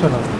personas.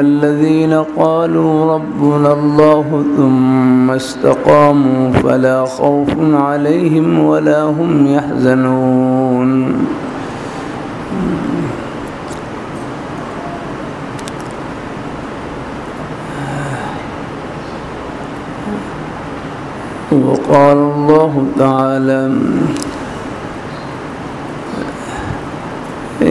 الذين قالوا ربنا الله ثم استقاموا فلا خوف عليهم ولا هم يحزنون. وقال الله تعالى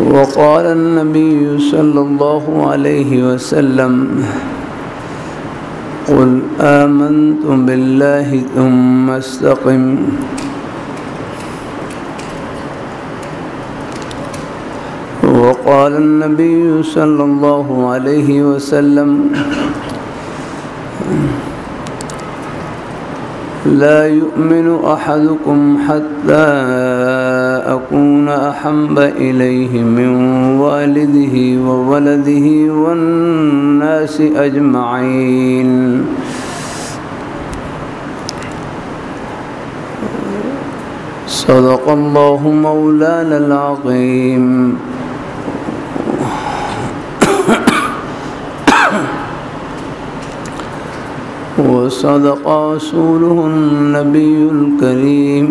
وقال النبي صلى الله عليه وسلم قل آمنت بالله ثم استقم. وقال النبي صلى الله عليه وسلم لا يؤمن أحدكم حتى أكون أحب إليه من والده وولده والناس أجمعين. صدق الله مولانا العظيم. وصدق رسوله النبي الكريم.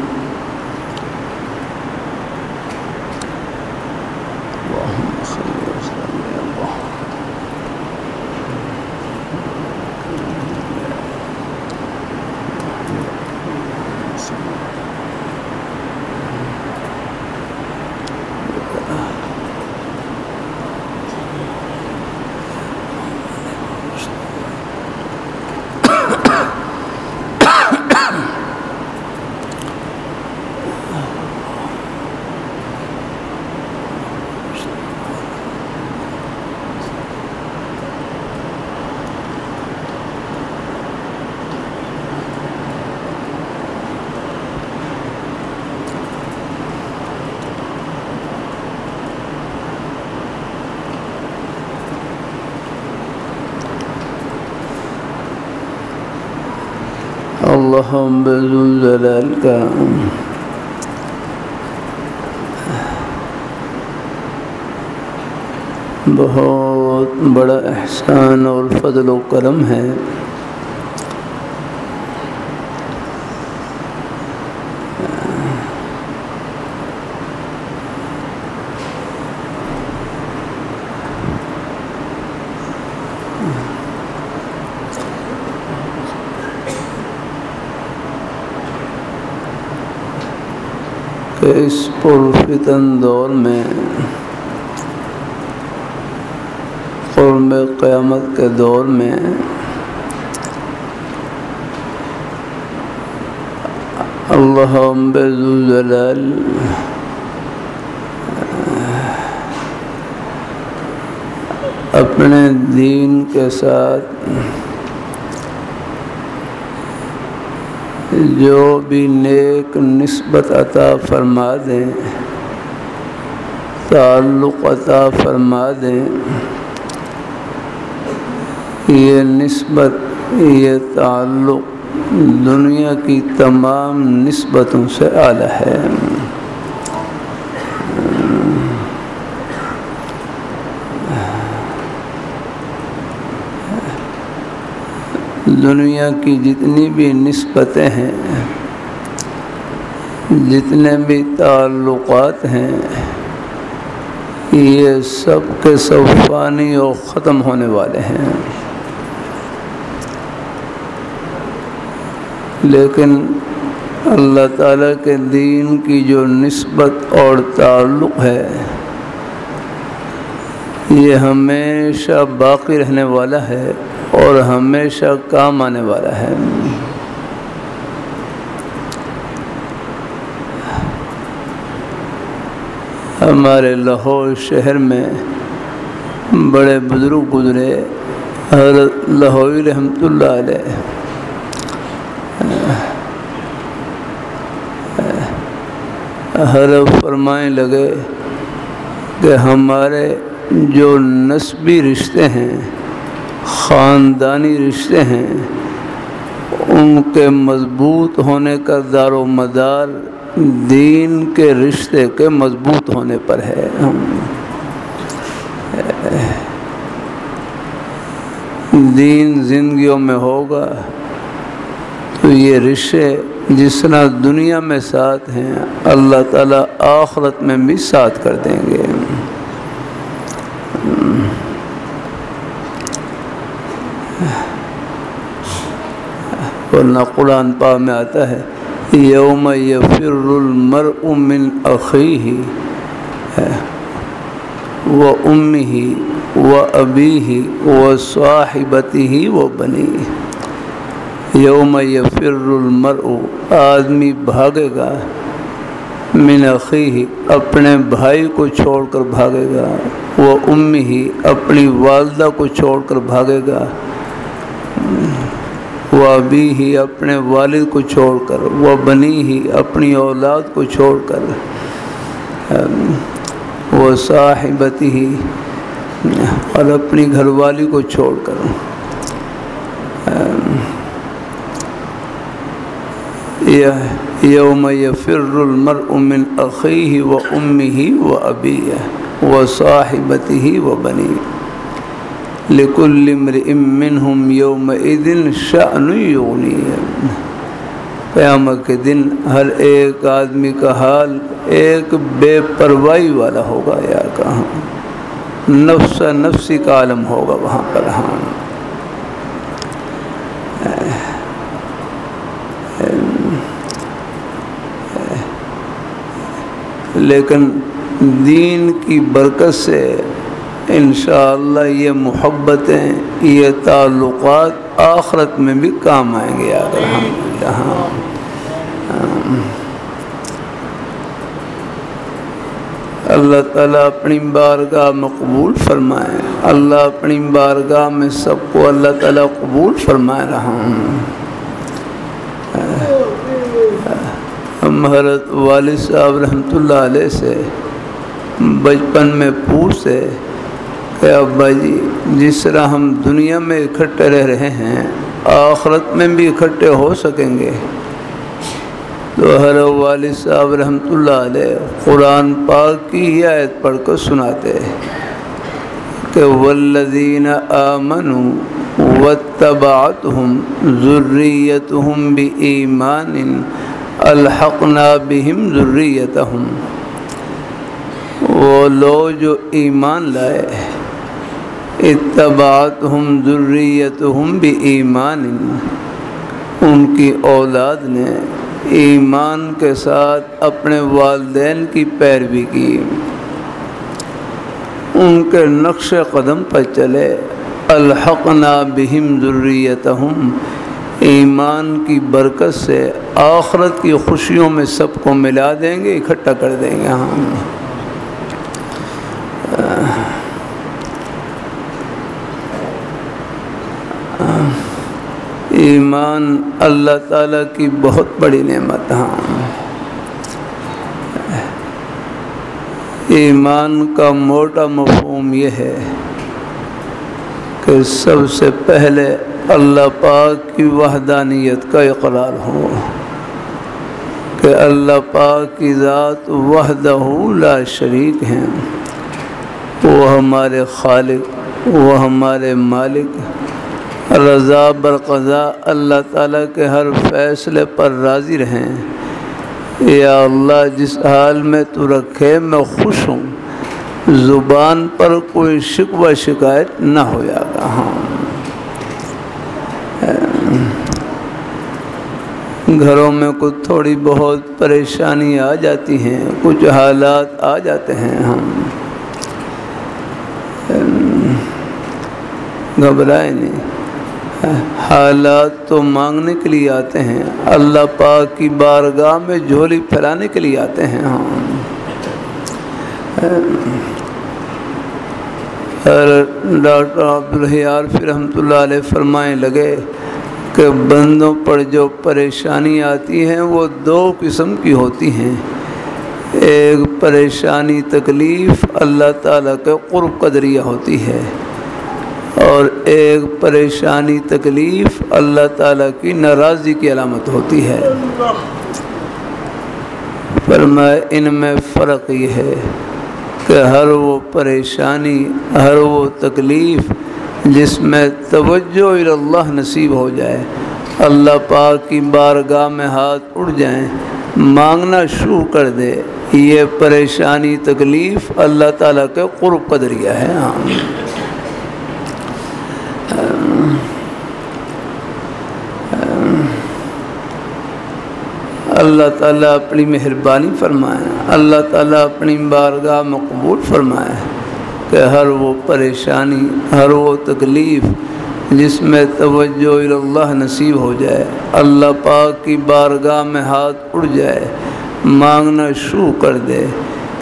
ہم بزلال کا۔ بہت بڑا احسان اور فضل و کرم ہے۔ کہ اس پرفتن دور میں قرب قیامت کے دور میں اللہ بزلال اپنے دین کے ساتھ جو بھی نیک نسبت عطا فرما دیں، تعلق عطا فرما دیں، یہ نسبت، یہ تعلق دنیا کی تمام نسبتوں سے اعلیٰ ہے۔ دنیا کی جتنی بھی نسبتیں ہیں، جتنے بھی تعلقات ہیں، یہ سب کے سب فانی اور ختم ہونے والے ہیں۔ لیکن اللہ تعالیٰ کے دین کی جو نسبت اور تعلق ہے، یہ ہمیشہ باقی رہنے والا ہے۔ اور ہمیشہ کام آنے والا ہے۔ ہمارے لاہور شہر میں بڑے بزرگ گزرے، حضرت لاہوری رحمۃ اللہ علیہ۔ حرف فرمائیں لگے کہ ہمارے جو نسبی رشتے ہیں خاندانی رشتے ہیں۔ ان کے مضبوط ہونے کا دار و مدار دین کے رشتے کے مضبوط ہونے پر ہے۔ دین زندگیوں میں ہوگا۔ تو یہ رشتے جس طرح دنیا میں ساتھ ہیں، اللہ تعالیٰ آخرت میں بھی ساتھ کر دیں گے۔ ورنہ قرآن پا میں آتا ہے، یوم یفر المرء من اخیہ و ام ہی و ابی ہی و صاحبتی ہی و بنی یوم یفر المرء، آدمی بھاگے گا، من اخی اپنے بھائی کو چھوڑ کر بھاگے گا وہ ام ہی اپنی والدہ کو چھوڑ کر بھاگے گا۔ وہ ابھی ہی اپنے والد کو چھوڑ کر، وہ بنی ہی اپنی اولاد کو چھوڑ کر وہ صاحبتی ہی اور اپنی گھر والی کو چھوڑ کر۔ یوم یفر المرء من اخیہ و امہ و ابیہ و صاحبتی ہی و بنی لکل امرئ منہم یومئذ شأن یغنی قیامت کے دن ہر ایک آدمی کا حال ایک بے پروائی والا ہوگا، یا کہاں؟ نفس نفسی کا عالم ہوگا وہاں پر ہاں۔ لیکن دین کی برکت سے انشاءاللہ یہ محبتیں، یہ تعلقات آخرت میں بھی کام آئیں گے اگر الحمد ہاں اللہ تعالیٰ اپنی بارگاہ میں قبول فرمائے۔ اللہ اپنی بارگاہ میں سب کو اللہ تعالیٰ قبول فرمائے رہا ہوں۔ ہم حضرت والد صاحب رحمۃ اللہ علیہ سے، بچپن میں پوچھتے کہ ابا جی جس طرح ہم دنیا میں اکٹھے رہ رہے ہیں، آخرت میں بھی اکٹھے ہو سکیں گے۔ تو ہر والد صاحب رحمۃ اللہ علیہ قرآن پاک کی یہ آیت پڑھ کر سناتے کہ ولدین آمن و تباعت ہم ضروریت ہم بھی ایمان الحق بہم ضروریت ہم وہ لوگ جو ایمان لائے اتباعت ہم ضروریت ہم بھی ایمان ان کی اولاد نے ایمان کے ساتھ اپنے والدین کی پیروی کی۔ ان کے نقش قدم پر چلے۔ الحقنا بہم ضروریت ایمان کی برکت سے آخرت کی خوشیوں میں سب کو ملا دیں گے، اکٹھا کر دیں گے۔ ہم ایمان اللہ تعالیٰ کی بہت بڑی نعمت ہاں ایمان کا موٹا مفہوم یہ ہے کہ سب سے پہلے اللہ پاک کی وحدانیت کا اقرار ہو، کہ اللہ پاک کی ذات وحدہ لا شریک ہیں۔ وہ ہمارے خالق، وہ ہمارے مالک رضا برقضا اللہ تعالیٰ کے ہر فیصلے پر راضی رہیں۔ یا اللہ، جس حال میں تو رکھے، میں خوش ہوں۔ زبان پر کوئی شکوہ شکایت نہ ہو جائے ہاں۔ گھروں میں کچھ تھوڑی بہت پریشانی آ جاتی ہیں، کچھ حالات آ جاتے ہیں۔ ہم گھبرائے نہیں۔ حالات تو مانگنے کے لیے آتے ہیں۔ اللہ پاک کی بارگاہ میں جھولی پھیلانے کے لیے آتے ہیں۔ ہاں۔ ہم ڈاکٹر عبدالحیار پھر رحمۃ اللہ علیہ فرمائیں لگے کہ بندوں پر جو پریشانی آتی ہیں وہ دو قسم کی ہوتی ہیں۔ ایک پریشانی تکلیف اللہ تعالیٰ کے قرب قدریہ ہوتی ہے۔ اور ایک پریشانی تکلیف اللہ تعالیٰ کی ناراضی کی علامت ہوتی ہے۔ پر میں ان میں فرق یہ ہے کہ ہر وہ پریشانی، ہر وہ تکلیف جس میں توجہ اللہ نصیب ہو جائے، اللہ پاک کی بارگاہ میں ہاتھ اڑ جائیں، مانگنا شروع کر دے، یہ پریشانی تکلیف اللہ تعالیٰ کے قرب قدریہ ہے۔ ہاں اللہ تعالیٰ اپنی مہربانی فرمائے، اللہ تعالیٰ اپنی بارگاہ مقبول فرمائے کہ ہر وہ پریشانی، ہر وہ تکلیف جس میں توجہ اللہ نصیب ہو جائے، اللہ پاک کی بارگاہ میں ہاتھ اڑ جائے، مانگنا شروع کر دے،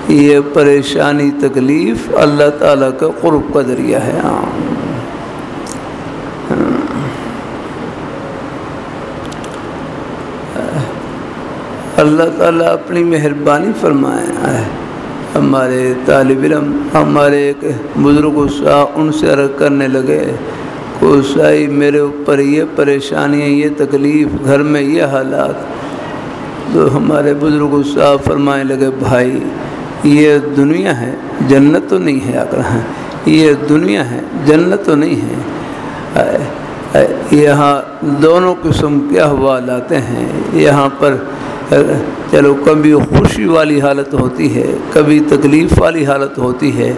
یہ پریشانی تکلیف اللہ تعالیٰ کا قرب کا ذریعہ ہے عام اللہ تعالیٰ اپنی مہربانی فرمایا ہے۔ ہمارے طالب علم، ہمارے ایک بزرگ ان سے عرق کرنے لگے، کوسائی، میرے اوپر یہ پریشانیاں یہ تکلیف، گھر میں یہ حالات۔ تو ہمارے بزرگ صاحب فرمائے لگے، بھائی، یہ دنیا ہے، جنت تو نہیں ہے اگر ہاں، یہ دنیا ہے، جنت تو نہیں ہے۔ یہاں دونوں قسم کے احوال آتے ہیں۔ یہاں پر چلو، کبھی خوشی والی حالت ہوتی ہے، کبھی تکلیف والی حالت ہوتی ہے۔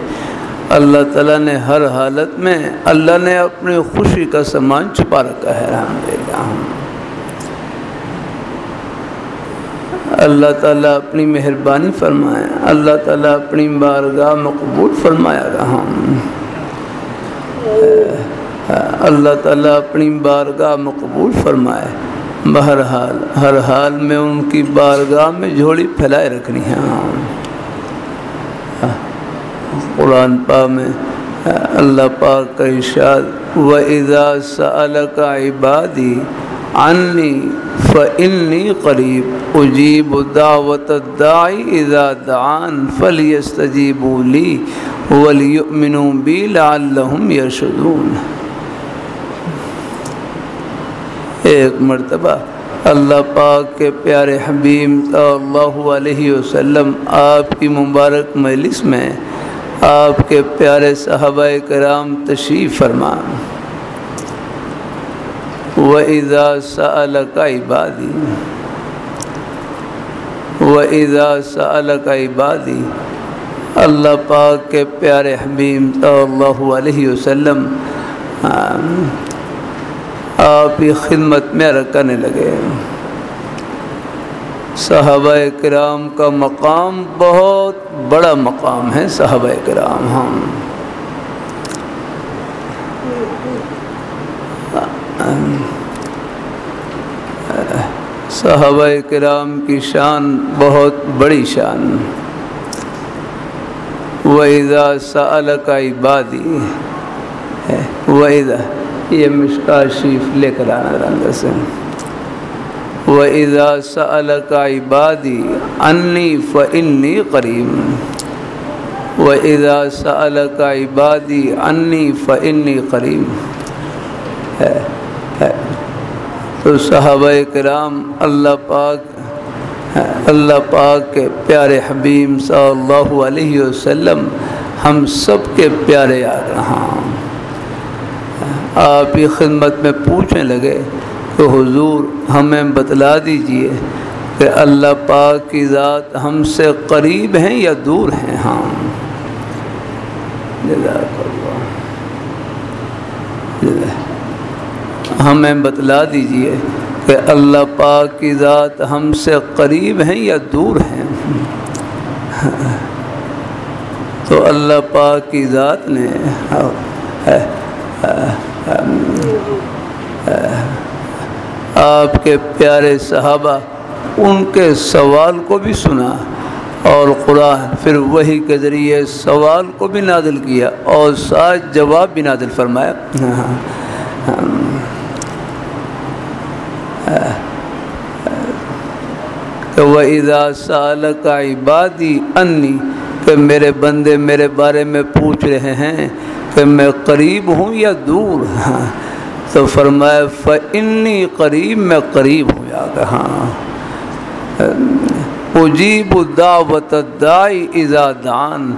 اللہ تعالیٰ نے ہر حالت میں اللہ نے اپنی خوشی کا سامان چھپا رکھا ہے الحمد للہ اللہ تعالیٰ اپنی مہربانی فرمائے، اللہ تعالیٰ اپنی بارگاہ مقبول فرمایا رہا اللہ تعالیٰ اپنی بارگاہ مقبول فرمائے۔ بہرحال ہر حال میں ان کی بارگاہ میں جھوڑی پھیلائے رکھنی ہے۔ قرآن پا میں اللہ پاک کا ارشاد و ادا سل کا عبادی عنی فنی قریب اجیب دعوت دائی اذا دعان فلیستجیبوا لی ولیؤمنوا بی لعلہم یرشدون ایک مرتبہ اللہ پاک کے پیارے حبیم صلی اللہ علیہ وسلم، آپ کی مبارک مجلس میں آپ کے پیارے صحابہ کرام تشریف فرمان۔ و ادا کا عبادی و ادا سل کا عبادی اللہ پاک کے پیارے حبیم صلی اللہ علیہ وسلم آپ کی خدمت میں رکھنے لگے۔ صحابہ کرام کا مقام بہت بڑا مقام ہے، صحابہ کرام ہم صحابہ کرام کی شان بہت بڑی شان۔ وحیدہ سال کا عبادی ہے۔ وحیدہ یہ مشکا شریف لے کر آنا رنگ سے۔ و ادا سل کا عبادی انی فنی قریب و ادا سل کا عبادی انی فنی قریب ہے۔ تو صحابہ کرام اللہ پاک اللہ پاک کے پیارے حبیم صلی اللہ علیہ وسلم ہم سب کے پیارے آ رہا۔ آپ کی خدمت میں پوچھنے لگے کہ حضور ہمیں بتلا دیجیے کہ اللہ پاک کی ذات ہم سے قریب ہیں یا دور ہیں؟ ہاں۔ ہم ہمیں بتلا دیجیے کہ اللہ پاک کی ذات ہم سے قریب ہیں یا دور ہیں؟ تو اللہ پاک کی ذات نے آپ کے پیارے صحابہ، ان کے سوال کو بھی سنا اور قرآن پھر وہی کے ذریعے سوال کو بھی نادل کیا اور ساتھ جواب بھی نادل فرمایا۔ کہ وہ ادا سال کا عبادی انی کہ میرے بندے میرے بارے میں پوچھ رہے ہیں کہ میں قریب ہوں یا دور؟ ہاں تو فرمایا فنی قریب میں قریب ہوں یا کہ ہاں۔ اجیب دعوت دائی اذا دان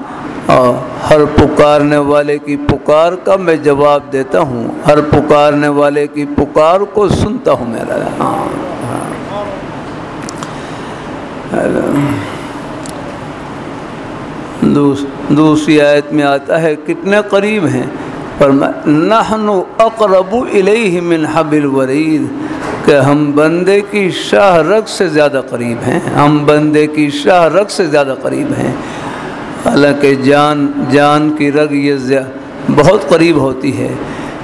اور ہر پکارنے والے کی پکار کا میں جواب دیتا ہوں۔ ہر پکارنے والے کی پکار کو سنتا ہوں میرا۔ ہاں۔, ہاں۔ دوست دوسری آیت میں آتا ہے، کتنے قریب ہیں؟ پر نحن اقرب الیہ من حب الورید، کہ ہم بندے کی شاہ رگ سے زیادہ قریب ہیں، ہم بندے کی شاہ رگ سے زیادہ قریب ہیں۔ حالانکہ جان جان کی رگ یہ بہت قریب ہوتی ہے۔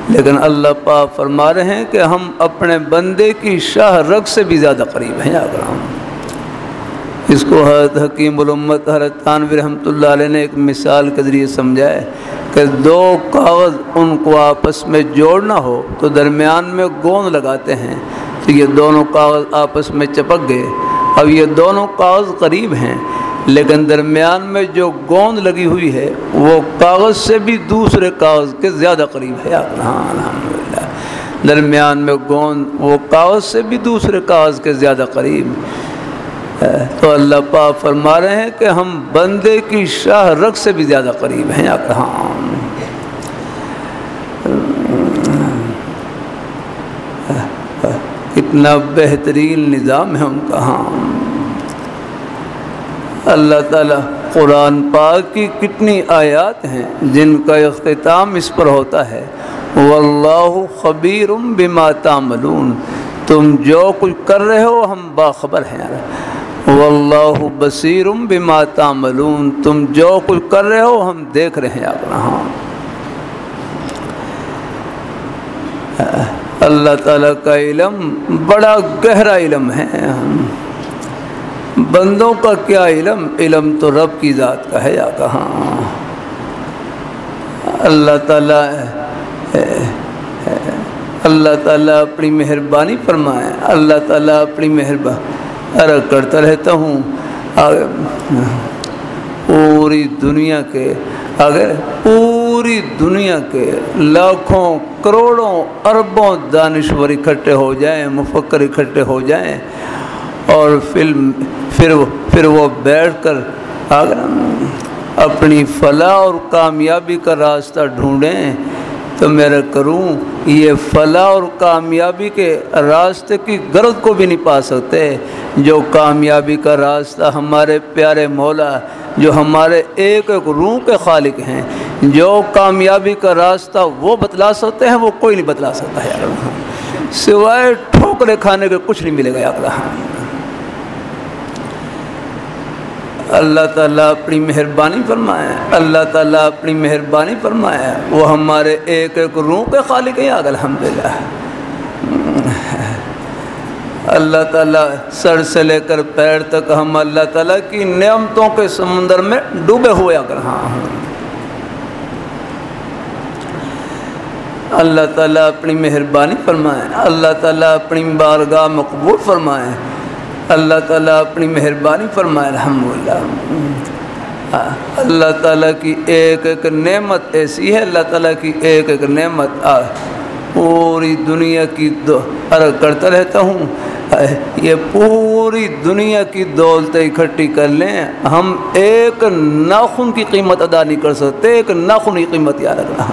لیکن اللہ پاک فرما رہے ہیں کہ ہم اپنے بندے کی شاہ رگ سے بھی زیادہ قریب ہیں اگر ہم اس کو حضرت حکیم الامت حضرت تانوی رحمۃ اللہ علیہ نے ایک مثال کے ذریعے سمجھائے کہ دو کاغذ ان کو آپس میں جوڑنا ہو تو درمیان میں گوند لگاتے ہیں تو یہ دونوں کاغذ آپس میں چپک گئے۔ اب یہ دونوں کاغذ قریب ہیں، لیکن درمیان میں جو گوند لگی ہوئی ہے، وہ کاغذ سے بھی دوسرے کاغذ کے زیادہ قریب ہے۔ ہاں الحمد للہ درمیان میں گوند، وہ کاغذ سے بھی دوسرے کاغذ کے زیادہ قریب۔ تو اللہ پاک فرما رہے ہیں کہ ہم بندے کی شاہ رگ سے بھی زیادہ قریب ہیں۔ یا کتنا بہترین نظام ہے ان کا۔ ہاں اللہ تعالیٰ قرآن پاک کی کتنی آیات ہیں جن کا اختتام اس پر ہوتا ہے۔ واللہ خبیر بما تعملون۔ تم جو کچھ کر رہے ہو ہم باخبر ہیں۔ واللہ بصیر بما تعملون، تم جو کچھ کر رہے ہو ہم دیکھ رہے ہیں اپنا ہاں۔ اللہ تعالیٰ کا علم بڑا گہرا علم ہے۔ بندوں کا کیا علم؟ علم تو رب کی ذات کا ہے، یا کہاں۔ اللہ تعالیٰ اللہ تعالیٰ اپنی مہربانی فرمائے۔ اللہ تعالیٰ اپنی مہربانی کرتا رہتا ہوں۔ پوری دنیا کے اگر پوری دنیا کے لاکھوں، کروڑوں، اربوں دانشور اکٹھے ہو جائیں، مفکر اکٹھے ہو جائیں۔ اور فلم، پھر پھر وہ بیٹھ کر اپنی فلاح اور کامیابی کا راستہ ڈھونڈیں۔ تو میرا کروں، یہ فلاح اور کامیابی کے راستے کی غرض کو بھی نہیں پا سکتے۔ جو کامیابی کا راستہ ہمارے پیارے مولا، جو ہمارے ایک ایک روح کے خالق ہیں، جو کامیابی کا راستہ وہ بتلا سکتے ہیں، وہ کوئی نہیں بتلا سکتا ہے سوائے ٹھوکرے کھانے کے کچھ نہیں ملے گا یار۔ اللہ تعالیٰ اپنی مہربانی فرمائے۔ اللہ تعالیٰ اپنی مہربانی فرمائے۔ وہ ہمارے ایک ایک روح کے خالق ہیں آگ الحمد للہ اللہ تعالیٰ سر سے لے کر پیر تک ہم اللہ تعالیٰ کی نعمتوں کے سمندر میں ڈوبے ہوئے اگر ہاں اللہ تعالیٰ اپنی مہربانی فرمائے۔ اللہ تعالیٰ اپنی بارگاہ مقبول فرمائے۔ اللہ تعالیٰ اپنی مہربانی فرمائے الحمد للہ ہاں، اللہ تعالیٰ کی ایک ایک نعمت ایسی ہے، اللہ تعالیٰ کی ایک ایک نعمت۔ پوری دنیا کی دو عرق کرتا رہتا ہوں۔ یہ پوری دنیا کی دولتیں اکٹھی کر لیں۔ ہم ایک ناخن کی قیمت ادا نہیں کر سکتے، ایک ناخن کی قیمت یاد رکھنا۔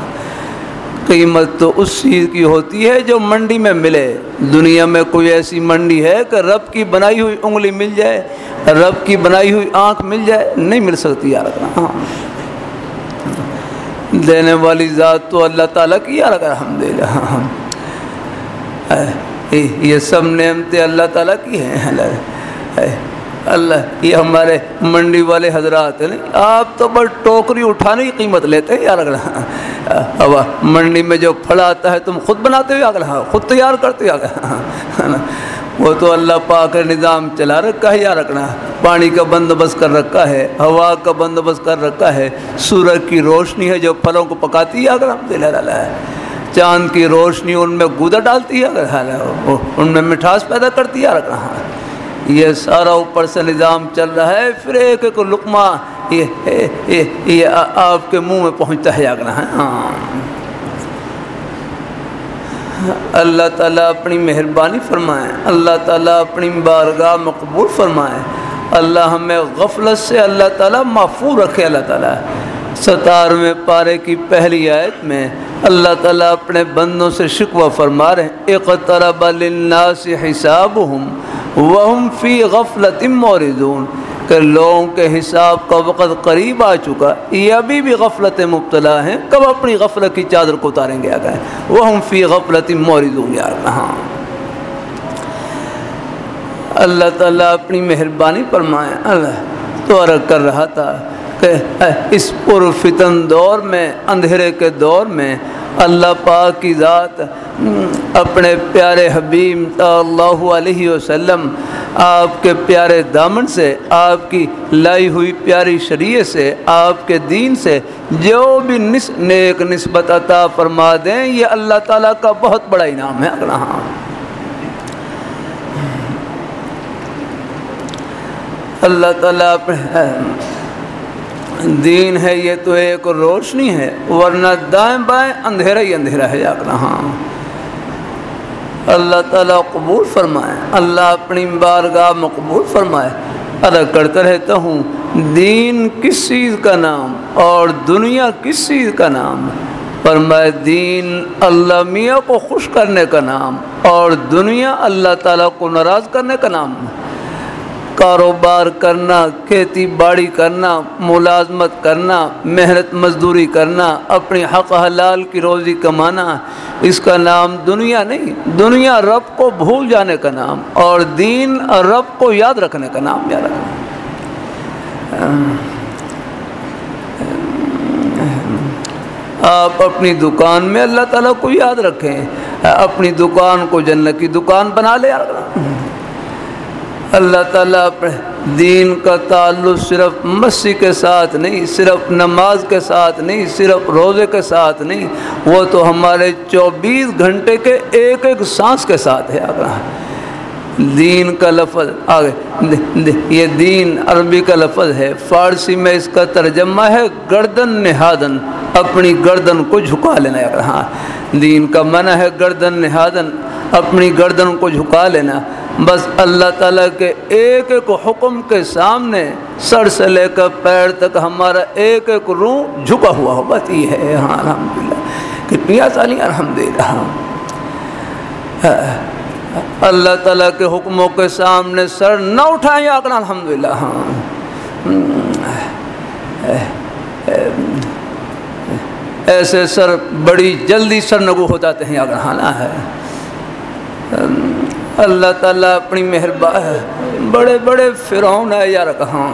قیمت تو اس چیز کی ہوتی ہے جو منڈی میں ملے۔ دنیا میں کوئی ایسی منڈی ہے کہ رب کی بنائی ہوئی انگلی مل جائے رب کی بنائی ہوئی آنکھ مل جائے نہیں مل سکتی یار ہاں۔ دینے والی ذات تو اللہ تعالیٰ کی یار اگر ہم دے ہاں۔ یہ سب نعمتیں اللہ تعالیٰ کی ہیں۔ اللہ، یہ ہمارے منڈی والے حضرات ہیں آپ تو بس ٹوکری اٹھانے کی قیمت لیتے ہیں یار اگر منڈی میں جو پھل آتا ہے، تم خود بناتے ہو اگر ہاں خود تیار کرتے ہو اگر وہ تو اللہ پاک نظام چلا رکھا ہے، یا رکھنا پانی کا بندوبست کر رکھا ہے، ہوا کا بندوبست کر رکھا ہے، سورج کی روشنی ہے جو پھلوں کو پکاتی ہے اگر ہم دل ہے چاند کی روشنی ان میں گودا ڈالتی ہے اگر ان میں مٹھاس پیدا کرتی ہے رکھنا یہ سارا اوپر سے نظام چل رہا ہے، پھر ایک ایک لقمہ، یہ آپ کے منہ میں پہنچتا ہے جاگنا ہے ہاں۔ اللہ تعالیٰ اپنی مہربانی فرمائے، اللہ تعالیٰ اپنی بارگاہ مقبول فرمائے۔ اللہ ہمیں غفلت سے، اللہ تعالیٰ محفوظ رکھے، اللہ تعالیٰ۔ ستارویں پارے کی پہلی آیت میں اللہ تعالیٰ اپنے بندوں سے شکوہ فرما رہے ہیں۔ اقترب للناس حسابهم وهم فی غفلت موردون کہ لوگوں کے حساب کا وقت قریب آ چکا یہ ابھی بھی غفلت مبتلا ہیں، کب اپنی غفلت کی چادر کو اتاریں گے آگے؟ وہ ہم فی غفلت موردون یار ہاں۔ اللہ تعالیٰ اپنی مہربانی فرمائے۔ اللہ تو عرق کر رہا تھا کہ اس پر فتن دور میں، اندھیرے کے دور میں، اللہ پاک کی ذات اپنے پیارے حبیب اللہ علیہ وسلم، آپ کے پیارے دامن سے، آپ کی لائی ہوئی پیاری شریعت سے، آپ کے دین سے جو بھی نس، نیک نسبت عطا فرما دیں، یہ اللہ تعالیٰ کا بہت بڑا انعام ہے۔ اگر ہاں۔ اللہ تعالیٰ دین ہے یہ تو ایک روشنی ہے، ورنہ دائیں بائیں اندھیرا ہی اندھیرا ہے جاگنا ہاں۔ اللہ تعالیٰ قبول فرمائے، اللہ اپنی بارگاہ مقبول فرمائے۔ ادا کرتا رہتا ہوں، دین کس چیز کا نام اور دنیا کس چیز کا نام؟ فرمائے، دین اللہ میاں کو خوش کرنے کا نام اور دنیا اللہ تعالیٰ کو ناراض کرنے کا نام۔ کاروبار کرنا، کھیتی باڑی کرنا، ملازمت کرنا، محنت مزدوری کرنا، اپنی حق حلال کی روزی کمانا، اس کا نام دنیا نہیں، دنیا رب کو بھول جانے کا نام اور دین رب کو یاد رکھنے کا نام، یاد رکھنا۔ آپ اپنی دکان میں اللہ تعالیٰ کو یاد رکھیں، اپنی دکان کو جنت کی دکان بنا لے اللہ تعالیٰ اپنے دین کا تعلق صرف مسیح کے ساتھ نہیں، صرف نماز کے ساتھ نہیں، صرف روزے کے ساتھ نہیں، وہ تو ہمارے چوبیس گھنٹے کے ایک ایک سانس کے ساتھ ہے۔ آگرہ دین کا لفظ آگے، یہ دین عربی کا لفظ ہے۔ فارسی میں اس کا ترجمہ ہے گردن نہادن، اپنی گردن کو جھکا لینا۔ اگر ہاں دین کا منع ہے گردن نہادن اپنی گردن کو جھکا لینا۔ بس اللہ تعالیٰ کے ایک ایک حکم کے سامنے سر سے لے کر پیر تک ہمارا ایک ایک روح جھکا ہوا ہو۔ بس یہ ہے۔ ہاں الحمد للہ کتنی آسانی۔ الحمد للہ ہاں۔ اللہ تعالیٰ کے حکموں کے سامنے سر نہ اٹھائیں اگر الحمد للہ ہاں۔, ہاں۔ ایسے سر بڑی جلدی سر نگو ہو جاتے ہیں۔ اگر ہانا ہے۔ اللہ تعالیٰ اپنی مہربان بڑے بڑے فرعون ہے یار کہاں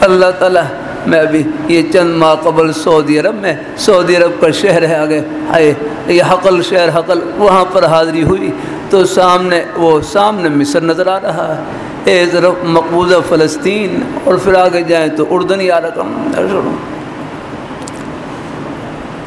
اللہ تعالیٰ، میں ابھی یہ چند ماہ قبل سعودی عرب میں، سعودی عرب کا شہر ہے آگے۔ آئے یہ حقل شہر حقل وہاں پر حاضری ہوئی۔ تو سامنے، وہ سامنے مصر نظر آ رہا ہے۔ اے طرف مقبوضہ فلسطین، اور پھر آگے جائیں تو اردن یا رقم۔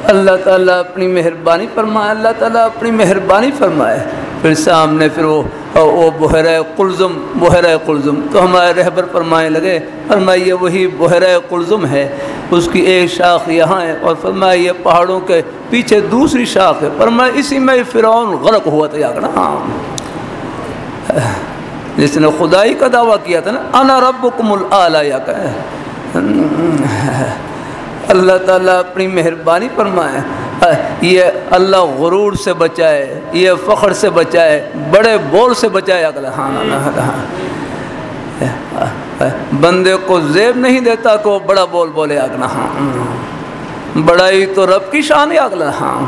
اللہ تعالیٰ اپنی مہربانی فرمائے، اللہ تعالیٰ اپنی مہربانی فرمائے۔ پھر سامنے پھر وہ وہ بحیرۂ قلزم بحیرۂ قلزم۔ تو ہمارے رہبر فرمائے لگے فرمائے یہ وہی بحیرۂ قلزم ہے، اس کی ایک شاخ یہاں ہے اور فرمائے یہ پہاڑوں کے پیچھے دوسری شاخ ہے۔ فرمائے اسی میں فرعون غرق ہوا تھا، یا ہاں جس نے خدائی کا دعویٰ کیا تھا نا، انا ربکم العلیٰ یا کہ۔ اللہ تعالیٰ اپنی مہربانی فرمائے۔ یہ اللہ غرور سے بچائے، یہ فخر سے بچائے، بڑے بول سے بچائے۔ اگلا ہاں, ہاں،, ہاں،, ہاں، بندے کو زیب نہیں دیتا کہ وہ بڑا بول بولے، اگلا ہاں بڑائی تو رب کی شان ہے، اگلا ہاں۔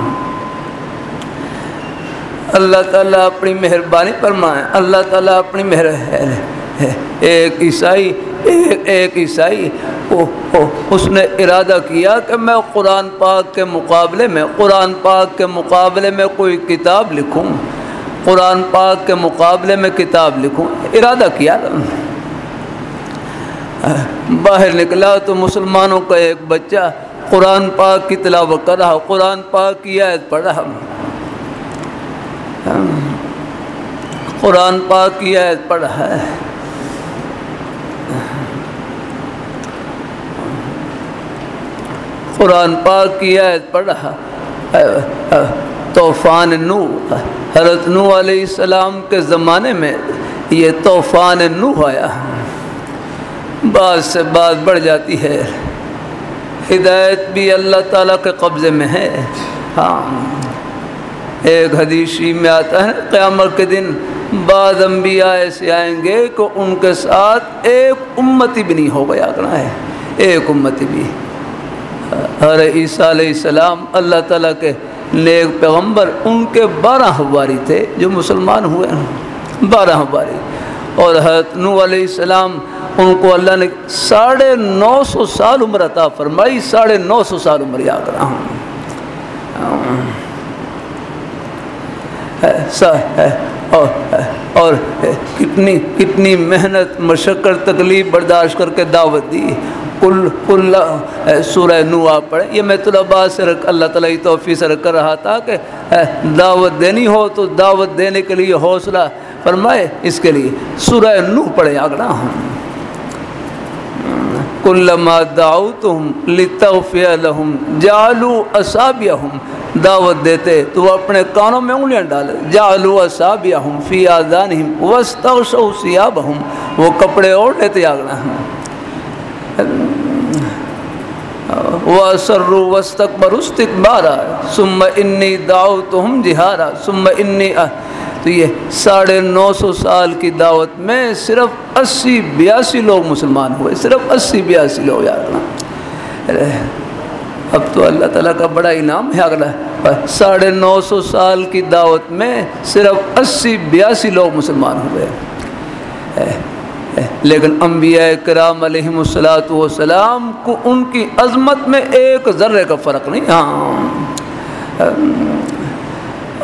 اللہ تعالیٰ اپنی مہربانی فرمائے، اللہ تعالیٰ اپنی مہر ایک عیسائی ایک عیسائی۔ اس نے ارادہ کیا کہ میں قرآن پاک کے مقابلے میں، قرآن پاک کے مقابلے میں کوئی کتاب لکھوں۔ قرآن پاک کے مقابلے میں کتاب لکھوں۔ ارادہ کیا۔ باہر نکلا تو مسلمانوں کا ایک بچہ قرآن پاک کی تلاوت کر رہا، قرآن پاک کی عائد پڑھ رہا۔ قرآن پاک کی عائد پڑھ رہا۔ ہے قرآن پاک کی آیت پڑھ رہا۔ طوفان نو حضرت نو علیہ السلام کے زمانے میں یہ طوفان نو آیا۔ بعض سے بات بڑھ جاتی ہے۔ ہدایت بھی اللہ تعالیٰ کے قبضے میں ہے۔ ہاں۔ ایک حدیثی میں آتا ہے، قیامت کے دن بعض انبیاء ایسے آئیں گے کہ ان کے ساتھ ایک امتی بھی نہیں ہو گیا کرنا ہے۔ ایک امتی بھی۔ حر عیسیٰ علیہ السلام اللہ تعالیٰ کے نیک پیغمبر ان کے بارہ حواری تھے جو مسلمان ہوئے ہیں۔ بارہ حواری اور حضرت نو علیہ السلام ان کو اللہ نے ساڑھے نو سو سال عمر عطا فرمائی، ساڑھے نو سو سال عمر، یاد رہا ہوں۔ اور کتنی کتنی محنت، مشقت، تکلیف برداشت کر کے دعوت دی۔ کل کل سورہ نو آپ پڑھیں۔ یہ میں طلباء سے رکھ، اللہ تعالیٰ توفیع سے رکھ کر رہا تھا کہ دعوت دینی ہو تو دعوت دینے کے لیے حوصلہ فرمائے۔ اس کے لیے سورہ نو پڑھیں اگڑا ہم کلما دعوتہم لتغفی لہم، جعلو اصابیہم دعوت دیتے تو وہ اپنے کانوں میں انگلیاں ڈالے جعلو اصابیہم فی آذانہم واستغشو سیابہم وہ کپڑے اوڑ لیتے آگنا ہم وسر وسطبر استقبارا سم انی دعوت ہم جہارا سم انی تو یہ ساڑھے نو سو سال کی دعوت میں صرف اسی بیاسی لوگ مسلمان ہوئے، صرف اسی بیاسی لوگ، یاد اب تو اللہ تعالیٰ کا بڑا انعام ہے۔ اگلا، ساڑھے نو سو سال کی دعوت میں صرف اسی بیاسی لوگ مسلمان ہوئے۔ لیکن انبیاء کرام علیہ السلاۃ والسلام کو ان کی عظمت میں ایک ذرے کا فرق نہیں ہاں۔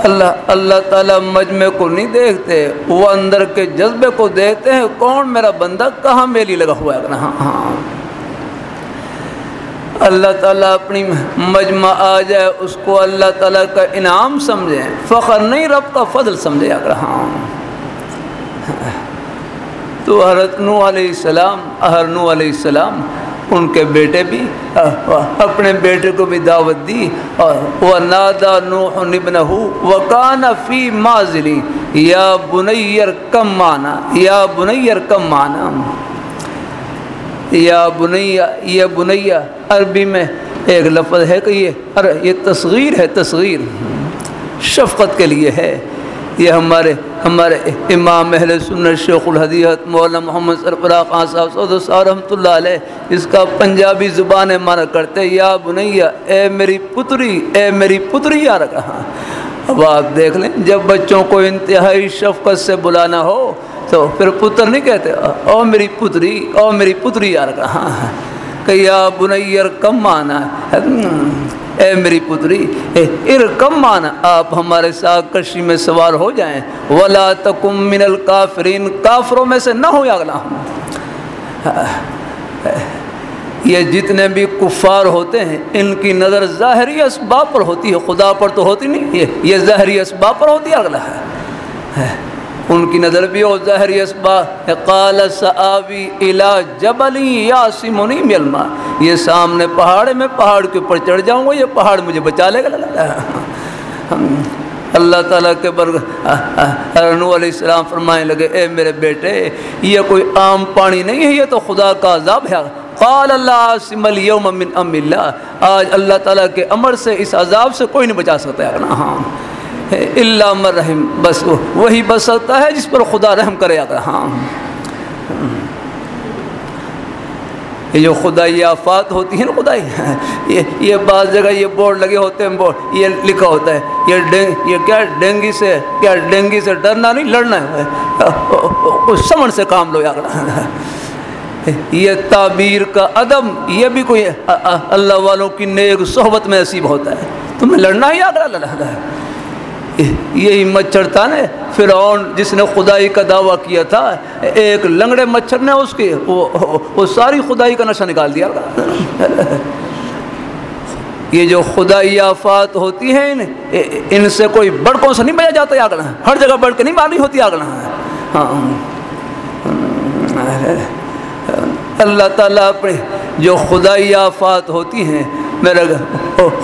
اللہ اللہ تعالیٰ مجمع کو نہیں دیکھتے، وہ اندر کے جذبے کو دیکھتے ہیں، کون میرا بندہ کہاں میلی لگا ہوا ہے؟ ہاں۔ ہاں اللہ تعالیٰ اپنی مجمع آ جائے، اس کو اللہ تعالیٰ کا انعام سمجھیں فخر نہیں، رب کا فضل سمجھے، اگر ہاں۔ تو حضرت نو علیہ السلام اہر نو علیہ السلام، ان کے بیٹے بھی اپنے بیٹے کو بھی دعوت دی اور وہ نادا نوح نبنہ وکان فی ماضری یا بنیر کم مانا یا بنیر کم مانا یا بنیا یا بنیا عربی میں ایک لفظ ہے کہ یہ یہ تصغیر ہے، تصغیر، شفقت کے لیے ہے۔ یہ ہمارے ہمارے امام اہل سنت شیخ الحدیت مولانا محمد سرفراہ خان صاحب سعود صاحب رحمۃ اللہ علیہ، اس کا پنجابی زبان مانا کرتے یا بنیا، اے میری پتری، اے میری پتری، یار، کہاں؟ اب آپ دیکھ لیں، جب بچوں کو انتہائی شفقت سے بلانا ہو، تو پھر پتر نہیں کہتے، او میری پتری، او میری پتری، یار، کہاں؟ کہ یا بنیر کم مانا اے میری پتری ار کم مانا، آپ ہمارے ساتھ کشی میں سوار ہو جائیں۔ ولا تکم من الکافرین کافروں میں سے نہ ہو اگلا۔ یہ جتنے بھی کفار ہوتے ہیں، ان کی نظر ظاہری اسباب پر ہوتی ہے، خدا پر تو ہوتی نہیں یہ ظاہری اسباب پر ہوتی ہے، اگلا۔ ہے ان کی نظر بھی ہو ظاہری اسباب قال سآوی الى جبلی یاسمنی ملما یہ سامنے پہاڑ میں پہاڑ کے اوپر چڑھ جاؤں گا، یہ پہاڑ مجھے بچا لے گا۔ اللہ تعالیٰ کے برگ رنو علیہ السلام فرمائے لگے، اے میرے بیٹے، یہ کوئی عام پانی نہیں ہے، یہ تو خدا کا عذاب ہے۔ قال اللہ عاصم اليوم من ام اللہ۔ آج اللہ تعالیٰ کے امر سے، اس عذاب سے کوئی نہیں بچا سکتا۔ ہے ہاں۔ اللہ مرحم بس وہی بس سکتا ہے جس پر خدا رحم کرے اگر ہاں۔ یہ جو خدائی آفات ہوتی ہیں نا خدائی، یہ یہ بعض جگہ یہ بورڈ لگے ہوتے ہیں بورڈ یہ لکھا ہوتا ہے، یہ ڈینگ یہ کیا ڈینگی سے کیا ڈینگی سے ڈرنا نہیں، لڑنا ہے۔ اس سے کام لو یار یہ تعبیر کا عدم، یہ بھی کوئی اللہ والوں کی نیک صحبت میں نصیب ہوتا ہے۔ تمہیں لڑنا ہی آگرہ اللہ ہے یہی مچھر تھا نا، فرعون جس نے خدائی کا دعویٰ کیا تھا، ایک لنگڑے مچھر نے اس کی وہ ساری خدائی کا نشہ نکال دیا۔ یہ جو خدائی آفات ہوتی ہیں، ان سے کوئی بڑکوں سے نہیں بجا جاتا آگنا ہر جگہ بڑھ کے نہیں مارنی ہوتی آگنا ہاں۔ اللہ تعالیٰ اپنے جو خدائی آفات ہوتی ہیں میرا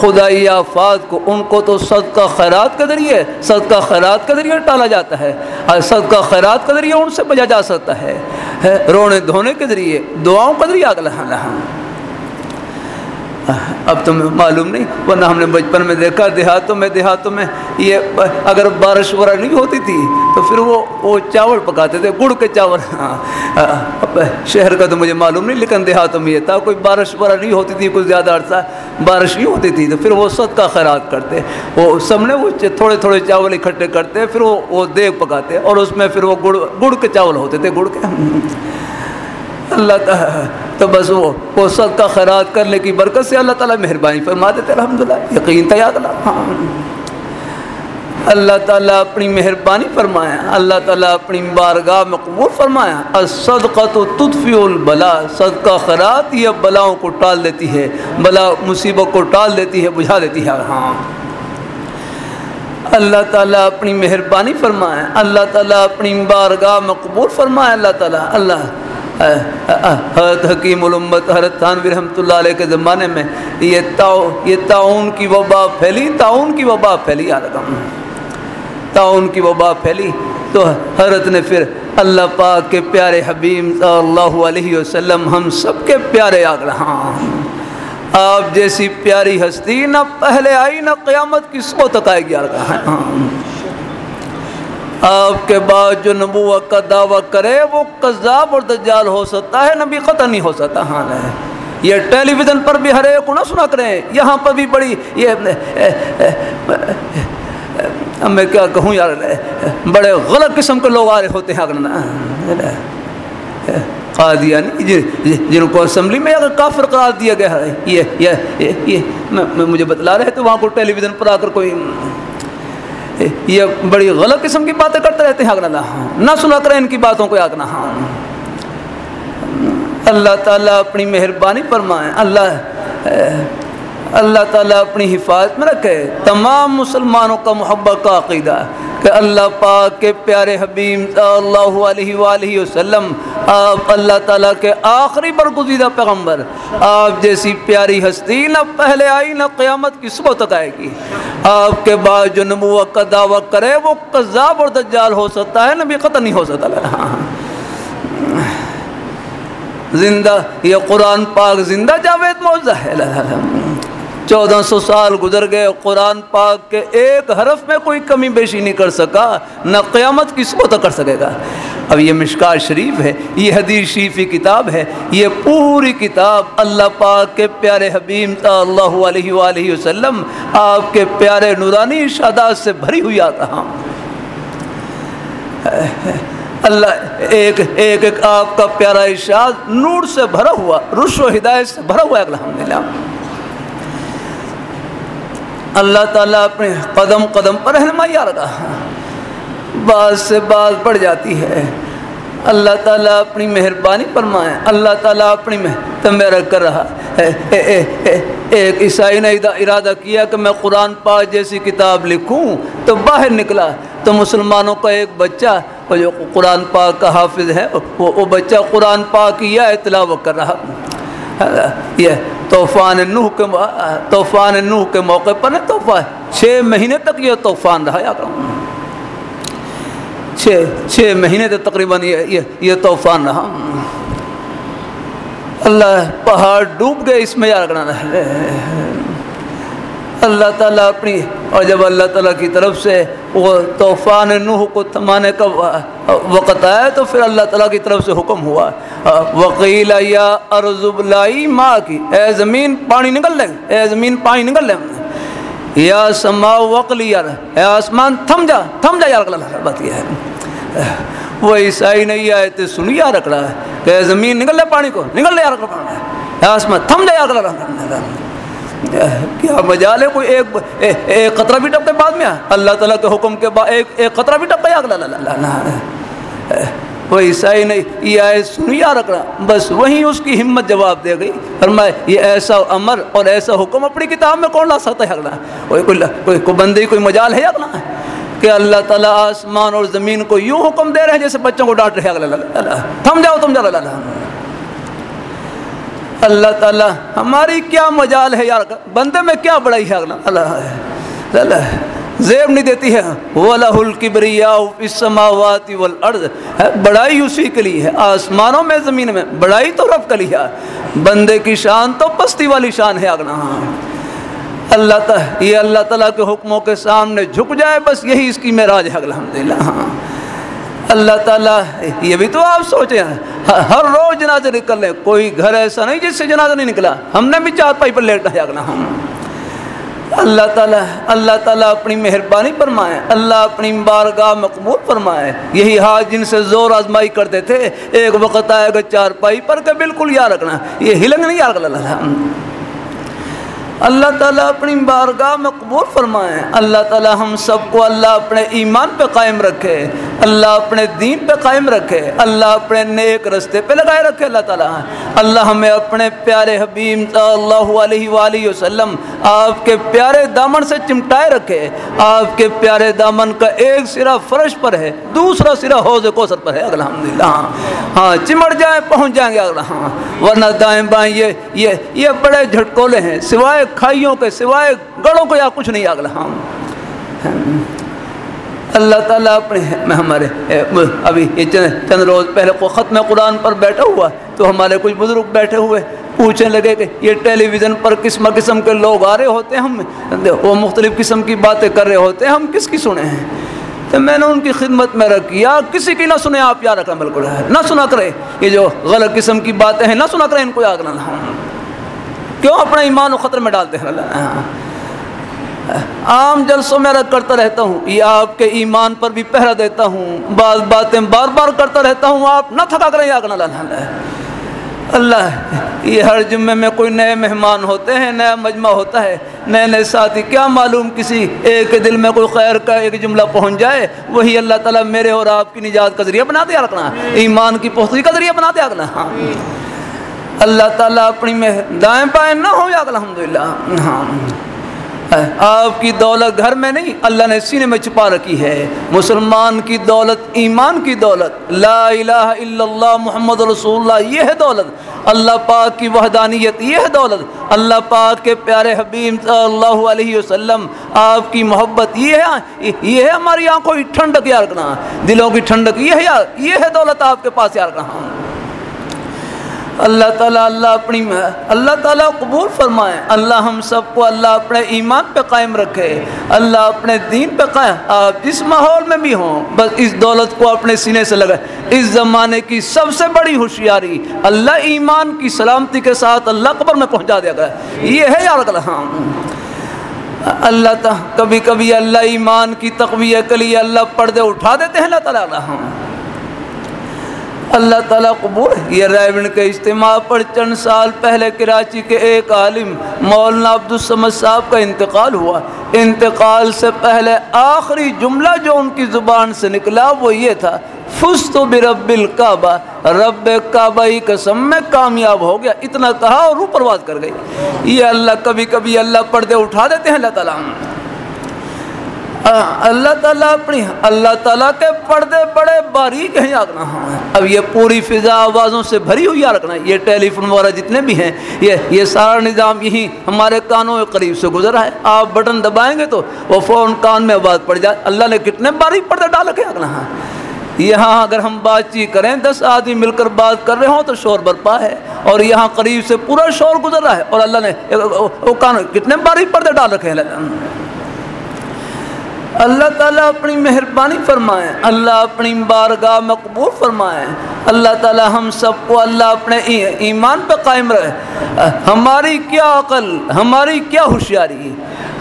خدائی آفات کو، ان کو تو صدقہ خیرات کے ذریعے، صدقہ خیرات کے ذریعے ٹالا جاتا ہے۔ اور صدقہ خیرات کا ذریعے ان سے بجا جا سکتا ہے۔ رونے دھونے کے ذریعے، دعاؤں کا ذریعہ اگلا اب تمہیں معلوم نہیں، ورنہ ہم نے بچپن میں دیکھا، دیہاتوں میں دیہاتوں میں یہ اگر بارش وغیرہ نہیں ہوتی تھی تو پھر وہ وہ چاول پکاتے تھے، گڑ کے چاول۔ شہر کا تو مجھے معلوم نہیں، لیکن دیہاتوں میں یہ تھا، کوئی بارش وغیرہ نہیں ہوتی تھی کوئی زیادہ عرصہ بارش نہیں ہوتی تھی، تو پھر وہ سد کا خیرات کرتے۔ وہ سب نے وہ تھوڑے تھوڑے چاول اکٹھے کرتے، پھر وہ وہ دیگ پکاتے اور اس میں پھر وہ گڑ گڑ کے چاول ہوتے تھے، گڑ کے۔ اللہ کا تو بس وہ وہ سب کا خیرات کرنے کی برکت سے اللہ تعالیٰ مہربانی فرما دیتے الحمد للہ یقین تیار ہاں۔ اللہ تعالیٰ اپنی مہربانی فرمایا، اللہ تعالیٰ اپنی بارگاہ میں قبول فرمایا۔ صدقہ تو تطفی البلا صدقہ خیرات یہ بلاؤں کو ٹال دیتی ہے بلا مصیبت کو ٹال دیتی ہے، بجھا دیتی ہے۔ ہاں۔ اللہ تعالیٰ اپنی مہربانی فرمایا، اللہ تعالیٰ اپنی بارگاہ میں قبول فرمایا، اللہ تعالیٰ، اللہ حضرت حکیم الامت، حضرت تھانوی رحمۃ اللہ علیہ کے زمانے میں یہ تاؤ، یہ تعاون کی وبا پھیلی تعاون کی وبا پھیلی آرگم تعاون کی وبا پھیلی تو حضرت نے پھر اللہ پاک کے پیارے حبیم صلی اللہ علیہ وسلم، ہم سب کے پیارے آگ رہا۔ آپ جیسی پیاری ہستی نہ پہلے آئی نہ قیامت کس کو تک آئے گی آ رہا آپ کے بعد جو نبوت کا دعویٰ کرے وہ قذاب اور دجال ہو سکتا ہے، نبی قطع نہیں ہو سکتا۔ ہاں ہے یہ ٹیلی ویژن پر بھی ہر ایک کو نہ سنا کریں۔ یہاں پر بھی بڑی یہ میں کیا کہوں یار؟ بڑے غلط قسم کے لوگ آ رہے ہوتے ہیں۔ قادیانی یعنی جن کو اسمبلی میں اگر کافر قرار دیا گیا ہے، یہ یہ مجھے بتلا رہے تھے وہاں کو ٹیلی ویژن پر آ کر کوئی یہ بڑی غلط قسم کی باتیں کرتے رہتے ہیں۔ اللہ ہاں۔ نہ سنا کریں ان کی باتوں کو آگنا ہاں۔ اللہ تعالیٰ اپنی مہربانی فرمائے۔ اللہ اللہ تعالیٰ اپنی حفاظت میں رکھے۔ تمام مسلمانوں کا محبت کا عقیدہ کہ اللہ پاک کے پیارے حبیم اللہ علیہ وآلہ وسلم آپ اللہ تعالیٰ کے آخری برگزیدہ پیغمبر، آپ جیسی پیاری ہستی نہ پہلے آئی، نہ قیامت کی صبح تک آئے گی۔ آپ کے بعد جو نبوت کا دعویٰ کرے، وہ قذاب اور دجال ہو سکتا ہے، نبی قطع نہیں ہو سکتا۔ زندہ، یہ قرآن پاک زندہ جاوید موضوع ہے۔ چودہ سو سال گزر گئے، قرآن پاک کے ایک حرف میں کوئی کمی بیشی نہیں کر سکا، نہ قیامت کس کو تو کر سکے گا۔ اب یہ مشکار شریف ہے، یہ حدیث شریفی کتاب ہے، یہ پوری کتاب اللہ پاک کے پیارے حبیب اللہ علیہ وآلہ وسلم، آپ کے پیارے نورانی شادات سے بھری ہوئی آتا ہوں اللہ ایک ایک ایک آپ کا پیارا ارشاد نور سے بھرا ہوا رش و ہدایت سے بھرا ہوا ہے الحمد للہ اللہ تعالیٰ اپنے قدم قدم پر رہنمائی آ رہا بعض سے بعض بڑھ جاتی ہے۔ اللہ تعالیٰ اپنی مہربانی فرمائے۔ اللہ تعالیٰ اپنی تو میرا کر رہا ایک عیسائی نے ارادہ کیا کہ میں قرآن پاک جیسی کتاب لکھوں تو باہر نکلا۔ تو مسلمانوں کا ایک بچہ جو قرآن پاک کا حافظ ہے، وہ بچہ قرآن پاک کی یہ اطلاع کر رہا۔ یہ طوفان نوح کے طوفان نوح کے موقع پر نا ہے۔ چھ مہینے تک یہ طوفان رہا یا چھ چھ مہینے تک تقریباً یہ یہ طوفان رہا۔ اللہ پہاڑ ڈوب گئے، اس میں یار اللہ تعالیٰ اپنی اور جب اللہ تعالیٰ کی طرف سے وہ طوفان نوح کو تھمانے کا وقت آیا تو پھر اللہ تعالیٰ کی طرف سے حکم ہوا۔ وکیل یا ارزب لائی ماں کی۔ اے زمین پانی نکل لیں۔ اے زمین پانی نکل لیں۔ یا سما وقلی یار اے آسمان تھم جا تھم جا یار بات یہ ہے۔ وہ عیسائی نہیں آئے تھے سنی یار رکھ رہا ہے کہ زمین نکل لے پانی کو، نکل لے یار آسمان تھم جا یار کیا مجال ہے کوئی ایک ایک قطرہ بھی ٹپتے بعد میں اللہ تعالیٰ کے حکم کے بعد ایک ایک قطرہ بھی ٹپتا ہے وہ عیسائی نہیں یہ آئے سنی یا رکھ رہا بس وہیں اس کی ہمت جواب دے گئی فرمائے یہ ایسا امر اور ایسا حکم اپنی کتاب میں کون لا سکتا ہے اگلا کوئی کوئی کوئی کوئی بندی کوئی مجال ہے اگلا کہ اللہ تعالیٰ آسمان اور زمین کو یوں حکم دے رہے ہیں جیسے بچوں کو ڈانٹ رہے اگلا تھم جاؤ تم جاؤ اللہ اللہ تعالیٰ، ہماری کیا مجال ہے یار؟ بندے میں کیا بڑائی ہے؟ اللہ اللہ زیب نہیں دیتی ہے۔ وَلَهُ الْكِبْرِيَاءُ فِي السَّمَاوَاتِ وَالْأَرْضِ بڑائی اسی کے لیے ہے۔ آسمانوں میں، زمین میں۔ بڑائی تو رب کے لیے بندے کی شان تو پستی والی شان ہے اگنا اللہ تعالیٰ، یہ اللہ تعالیٰ کے حکموں کے سامنے جھک جائے، بس یہی اس کی معراج ہے الحمدللہ۔ ہاں اللہ تعالیٰ، یہ بھی تو آپ سوچے ہیں۔ ہر روز جنازے نکل رہے کوئی گھر ایسا نہیں جس سے جنازہ نہیں نکلا۔ ہم نے بھی چار پائی پر لیٹ رہا اگلا۔ ہم اللہ تعالیٰ اللہ تعالیٰ اپنی مہربانی فرمائے۔ اللہ اپنی بارگاہ مقبول فرمائے۔ یہی ہاتھ جن سے زور آزمائی کرتے تھے۔ ایک وقت آئے گا چار پائی پر کہ بالکل یاد رکھنا۔ یہ ہلنگ نہیں یاد رکھنا۔ اللہ تعالیٰ اپنی بارگاہ مقبول فرمائے۔ اللہ تعالیٰ ہم سب کو اللہ اپنے ایمان پہ قائم رکھے، اللہ اپنے دین پہ قائم رکھے، اللہ اپنے نیک رستے پہ لگائے رکھے۔ اللہ تعالیٰ، اللہ ہمیں اپنے پیارے حبیب صلی اللہ علیہ وآلہ وسلم، آپ کے پیارے دامن سے چمٹائے رکھے۔ آپ کے پیارے دامن کا ایک سرا فرش پر ہے، دوسرا سرا حوض کوثر پر ہے۔ الحمد للہ ہاں چمٹ جائیں، پہنچ جائیں گے۔ اگلا ہاں ورنہ دائیں بائیں یہ یہ یہ بڑے جھٹکولے ہیں۔ سوائے کھائیوں کے سوائے گڑوں کو یا کچھ نہیں، اگلا ہاں اللہ تعالیٰ اپنے میں ہمارے ابھی یہ چند چند روز پہلے کو ختم قرآن پر بیٹھا ہوا، تو ہمارے کچھ بزرگ بیٹھے ہوئے پوچھنے لگے کہ یہ ٹیلی ویژن پر قسم قسم کے لوگ آ رہے ہوتے ہیں ہم؟ وہ مختلف قسم کی باتیں کر رہے ہوتے ہیں ہم، کس کی سنے ہیں؟ تو میں نے ان کی خدمت میں رکھی یا کسی کی نہ سنے آپ یاد رکھیں بالکل نہ سنا کرے یہ جو غلط قسم کی باتیں ہیں، نہ سنا کرے ان کو یاد نہ کیوں اپنا ایمان و خطر میں ڈالتے ہیں؟ اللہ عام جلسوں میں رکھ کرتا رہتا ہوں، یہ آپ کے ایمان پر بھی پہرا دیتا ہوں۔ بعض باتیں بار بار کرتا رہتا ہوں، آپ نہ تھکا کریں، یا اللہ، یہ ہر جمعے میں کوئی نئے مہمان ہوتے ہیں، نیا مجمع ہوتا ہے۔ نئے نئے ساتھی، کیا معلوم کسی ایک دل میں کوئی خیر کا ایک جملہ پہنچ جائے؟ وہی اللہ تعالیٰ میرے اور آپ کی نجات کا ذریعہ بنا دیا رکھنا۔ ایمان کی پختگی کا ذریعہ بنا دیا رکھنا۔ ہاں اللہ تعالیٰ اپنی میں دائیں بائیں نہ ہو یا الحمد للہ ہاں۔ آپ کی دولت گھر میں نہیں، اللہ نے سینے میں چھپا رکھی ہے۔ مسلمان کی دولت، ایمان کی دولت۔ لا الہ الا اللہ محمد رسول اللہ، یہ ہے دولت۔ اللہ پاک کی وحدانیت، یہ ہے دولت۔ اللہ پاک کے پیارے حبیب صلی اللہ علیہ وسلم، آپ کی محبت، یہ ہے یہ ہے ہماری آنکھوں کی ٹھنڈک، یار رکھنا دلوں کی ٹھنڈک، یہ ہے یار یہ ہے دولت آپ کے پاس، یار رکھنا اللہ تعالیٰ، اللہ اپنی اللہ تعالیٰ قبول فرمائے۔ اللہ ہم سب کو اللہ اپنے ایمان پہ قائم رکھے۔ اللہ اپنے دین پہ قائم۔ آپ اس ماحول میں بھی ہوں۔ بس اس دولت کو اپنے سینے سے لگائے۔ اس زمانے کی سب سے بڑی ہوشیاری۔ اللہ ایمان کی سلامتی کے ساتھ اللہ قبر میں پہنچا دیا گیا۔ یہ ہے یار ہاں اللہ تعالیٰ کبھی کبھی اللہ ایمان کی تقویہ کے لیے اللہ پردے اٹھا دیتے ہیں اللہ تعالیٰ ہاں اللہ تعالیٰ قبول یہ ریون کے اجتماع پر چند سال پہلے کراچی کے ایک عالم مولانا عبدالسمد صاحب کا انتقال ہوا۔ انتقال سے پہلے آخری جملہ جو ان کی زبان سے نکلا وہ یہ تھا، فست برب الکعبہ رب کعبہ ہی قسم میں کامیاب ہو گیا، اتنا کہا اور روح پرواز کر گئی۔ یہ اللہ کبھی کبھی اللہ پردے اٹھا دیتے ہیں، اللہ تعالیٰ اللہ تعالیٰ اپنی، اللہ تعالیٰ کے پردے بڑے باریک ہیں آگنا اب یہ پوری فضا آوازوں سے بھری ہوئی رکھنا، یہ ٹیلی فون وغیرہ جتنے بھی ہیں، یہ یہ سارا نظام یہی ہمارے کانوں کے قریب سے گزرا ہے۔ آپ بٹن دبائیں گے تو وہ فون کان میں آواز پڑ جائے۔ اللہ نے کتنے باریک پردے ڈال رکھے آگنا یہاں اگر ہم بات چیت کریں، دس آدمی مل کر بات کر رہے ہوں تو شور برپا ہے۔ اور یہاں قریب سے پورا شور گزر رہا ہے۔ اور اللہ نے، وہ کان کتنے باریک پردے ڈال رکھے ہیں۔ اللہ تعالیٰ اپنی مہربانی فرمائے، اللہ اپنی بارگاہ مقبول فرمائے۔ اللہ تعالیٰ ہم سب کو اللہ اپنے ایمان پہ قائم رہے۔ ہماری کیا عقل، ہماری کیا ہوشیاری؟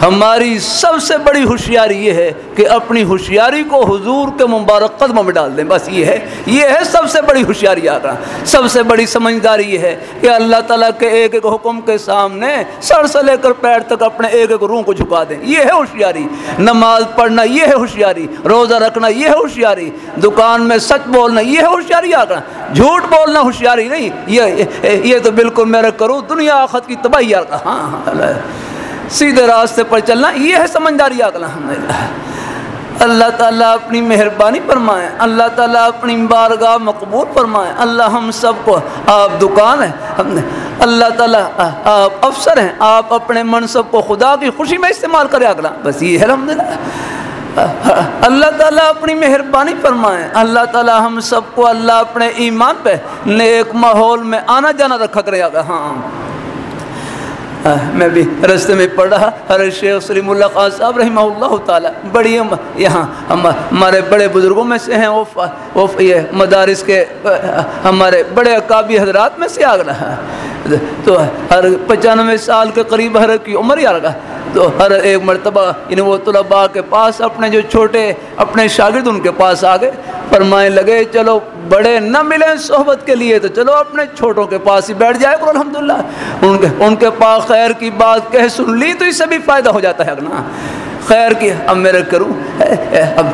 ہماری سب سے بڑی ہوشیاری یہ ہے کہ اپنی ہوشیاری کو حضور کے مبارک قدموں میں ڈال دیں۔ بس یہ ہے یہ ہے سب سے بڑی ہوشیاری آ سب سے بڑی سمجھداری یہ ہے کہ اللہ تعالیٰ کے ایک ایک حکم کے سامنے سر سے لے کر پیر تک اپنے ایک ایک روح کو جھکا دیں۔ یہ ہے ہوشیاری۔ نماز پڑھنا یہ ہے ہوشیاری۔ روزہ رکھنا یہ ہے ہوشیاری۔ دکان میں سچ بولنا یہ ہے ہوشیاری۔ آ جھوٹ بولنا ہوشیاری نہیں۔ یہ یہ تو بالکل میرا کرو، دنیا آخت کی تباہی آ ہاں ہاں سیدھے راستے پر چلنا، یہ ہے سمجھداری الحمد اللہ تعالیٰ اپنی مہربانی فرمائے، اللہ تعالیٰ اپنی بارگاہ مقبول فرمائے۔ اللہ ہم سب کو، آپ دکان ہیں اللہ تعالیٰ آپ افسر ہیں، آپ اپنے منصب کو خدا کی خوشی میں استعمال کرے اگلا بس یہ ہے الحمد اللہ تعالیٰ اپنی مہربانی فرمائے۔ اللہ تعالیٰ ہم سب کو، اللہ اپنے ایمان پہ نیک ماحول میں آنا جانا رکھا کرے گا ہاں۔ میں بھی رستے میں پڑھا رہا ہر شیخ سلیم اللہ خان صاحب رحمہ اللہ تعالیٰ، بڑی یہاں ہمارے بڑے بزرگوں میں سے ہیں، وہ یہ مدارس کے ہمارے بڑے اکابی حضرات میں سے آ رہا۔ تو ہر پچانوے سال کے قریب ہر کی عمر ہی آ تو ہر ایک مرتبہ یعنی وہ طلباء کے پاس اپنے جو چھوٹے اپنے شاگرد ان کے پاس آ گئے فرمائیں لگے، چلو بڑے نہ ملیں صحبت کے لیے تو چلو اپنے چھوٹوں کے پاس ہی بیٹھ جائے۔ کرو الحمد للہ ان کے ان کے پاس خیر کی بات کہہ سن لی تو اس سے بھی فائدہ ہو جاتا ہے۔ نا خیر کی اب میرا کروں۔ اب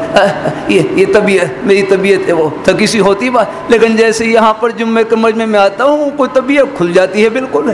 یہ طبیعت، میری طبیعت ہے، وہ تھکی سی ہوتی بات لیکن جیسے یہاں پر جمعے کے مجمع میں آتا ہوں، کوئی طبیعت کھل جاتی ہے، بالکل۔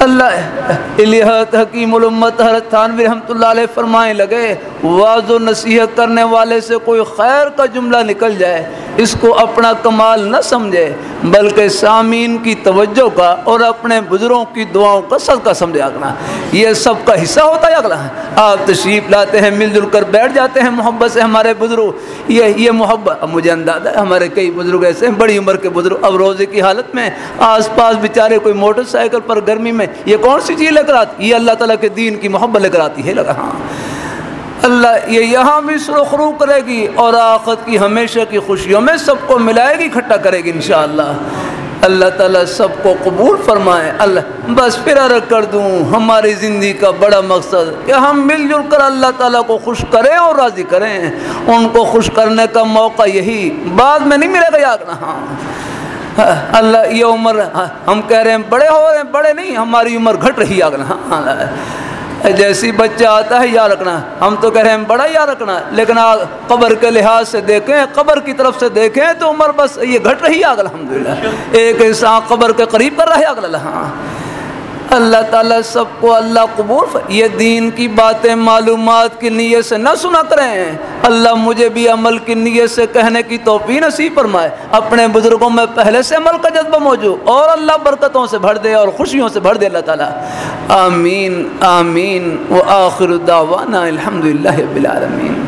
اللہ الہت حکیم الامت حضرت تھانوی رحمۃ اللہ علیہ فرمائیں لگے واض و نصیحت کرنے والے سے کوئی خیر کا جملہ نکل جائے، اس کو اپنا کمال نہ سمجھے، بلکہ سامعین کی توجہ کا اور اپنے بزرگوں کی دعاؤں کا سب کا سمجھے اگنا یہ سب کا حصہ ہوتا ہے اگلا۔ آپ تشریف لاتے ہیں، مل جل کر بیٹھ جاتے ہیں، محبت سے ہمارے بزرگ۔ یہ یہ محبت اب مجھے اندازہ ہے، ہمارے کئی بزرگ ایسے ہیں، بڑی عمر کے بزرگ، اب روزے کی حالت میں آس پاس بیچارے کوئی موٹر سائیکل پر گرمی میں یہ کون سی چیز لے کر آتی یہ اللہ تعالیٰ کے دین کی محبت لے کر آتی ہے؟ لگا ہاں۔ اللہ، یہ یہاں بھی سرخرو کرے گی اور آخت کی ہمیشہ کی خوشیوں میں سب کو ملائے گی، اکٹھا کرے گی انشاءاللہ۔ اللہ تعالیٰ سب کو قبول فرمائے۔ اللہ، بس پھر عرق کر دوں، ہماری زندگی کا بڑا مقصد کہ ہم مل جل کر اللہ تعالیٰ کو خوش کریں اور راضی کریں۔ ان کو خوش کرنے کا موقع یہی، بعد میں نہیں ملے گا، یاد نہ ہاں اللہ یہ عمر، ہم کہہ رہے ہیں، بڑے ہو رہے ہیں، بڑے نہیں، ہماری عمر گھٹ رہی آگنا ہاں جیسی بچہ آتا ہے یا رکھنا۔ ہم تو کہہ رہے ہیں، بڑا یا رکھنا۔ لیکن قبر کے لحاظ سے دیکھیں، قبر کی طرف سے دیکھیں تو عمر بس یہ گھٹ رہی ہے الحمد للہ ایک انسان قبر کے قریب کر رہا ہے اگلا ہاں اللہ تعالیٰ سب کو اللہ قبول یہ دین کی باتیں معلومات کی نیت سے نہ سنا کریں اللہ مجھے بھی عمل کی نیت سے کہنے کی توفی نصیب فرمائے۔ اپنے بزرگوں میں پہلے سے عمل کا جذبہ موجود، اور اللہ برکتوں سے بھر دے اور خوشیوں سے بھر دے اللہ تعالیٰ۔ آمین آمین۔ و آخر دعوانا الحمد للہ بالعالمین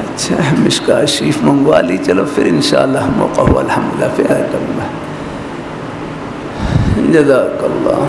اچھا مشکا شیف منگوا لی۔ چلو پھر انشاءاللہ موقع ہو الحمد للہ پھر جزاك الله.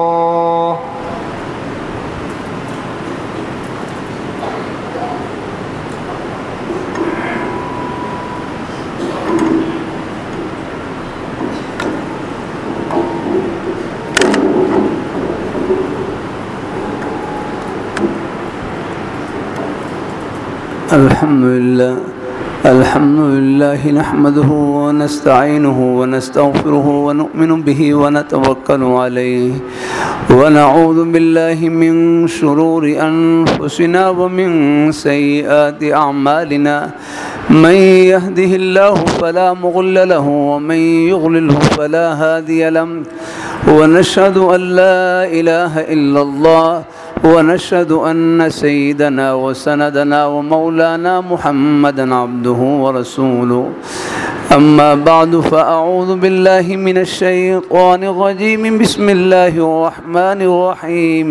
الحمد لله الحمد لله نحمده ونستعينه ونستغفره ونؤمن به ونتوكل عليه ونعوذ بالله من شرور أنفسنا ومن سيئات أعمالنا. من يهده الله فلا مغل له ومن يغلله فلا هادي له. ونشهد أن لا إله إلا الله ونشهد أن سيدنا وسندنا ومولانا محمدا عبده ورسوله. أما بعد فأعوذ بالله من الشيطان الرجيم. بسم الله الرحمن الرحيم.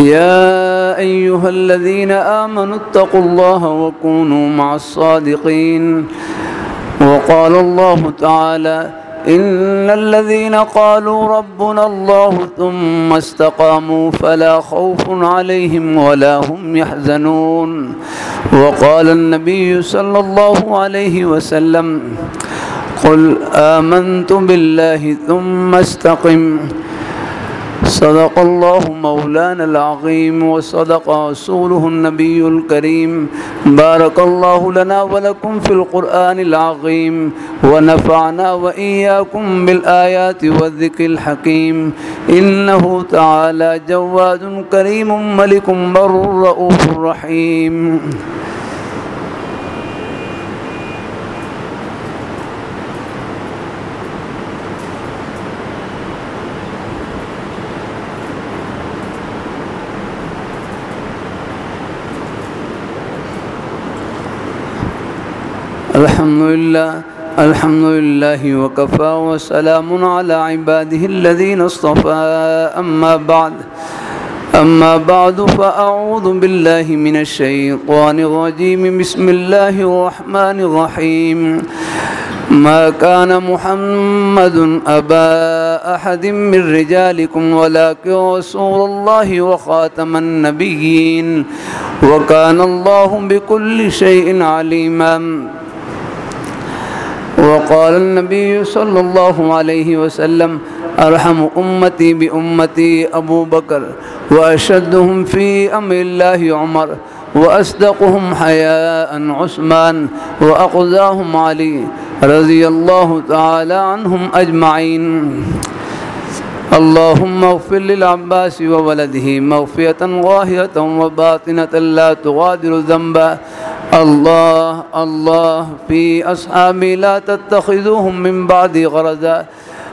يا أيها الذين آمنوا اتقوا الله وكونوا مع الصادقين. وقال الله تعالى إن الذين قالوا ربنا الله ثم استقاموا فلا خوف عليهم ولا هم يحزنون. وقال النبي صلى الله عليه وسلم قل آمنت بالله ثم استقم. صدق الله مولانا العظيم وصدق رسوله النبي الكريم. بارك الله لنا ولكم في القرآن العظيم ونفعنا وإياكم بالآيات والذكر الحكيم. إنه تعالى جواد كريم ملك بر رؤوف رحيم. الحمد لله الحمد لله وكفى وسلام على عباده الذين اصطفى. أما بعد أما بعد فأعوذ بالله من الشيطان الرجيم. بسم الله الرحمن الرحيم. ما كان محمد أبا أحد من رجالكم ولكن رسول الله وخاتم النبيين وكان الله بكل شيء عليما. وقال النبي صلى الله عليه وسلم أرحم أمتي بأمتي أبو بكر وأشدهم في أمر الله عمر وأصدقهم حياء عثمان وأقضاهم علي رضي الله تعالى عنهم أجمعين. اللهم اغفر للعباس وولده مغفية ظاهرة وباطنة لا تغادر ذنبا. الله الله في أصحابي لا تتخذوهم من بعد غرزا.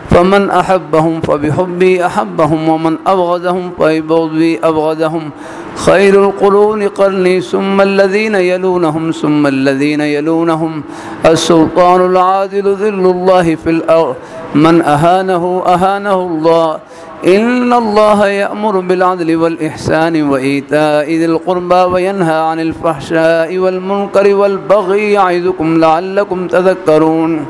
فمن أحبهم فبحبي أحبهم ومن أبغضهم فبغضي أبغضهم. خير القرون قرني ثم الذين يلونهم ثم الذين يلونهم. السلطان العادل ذل الله في الأرض. من أهانه أهانه الله. إن الله يأمر بالعدل والإحسان وإيتاء ذي القربى وينهى عن الفحشاء والمنكر والبغي يعظكم لعلكم تذكرون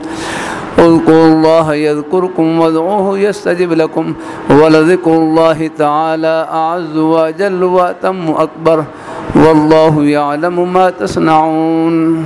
اذكروا الله يذكركم وادعوه يستجب لكم ولذكر الله تعالى أعز وأجل وأتم أكبر والله يعلم ما تصنعون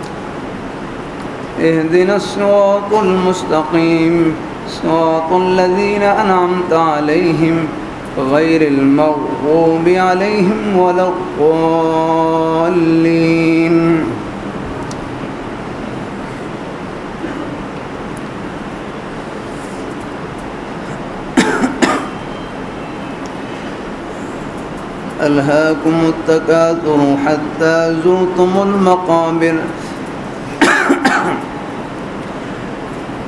اهدنا الصراط المستقيم. صراط الذين أنعمت عليهم غير المغضوب عليهم ولا الضالين. ألهاكم التكاثر حتى زرتم المقابر.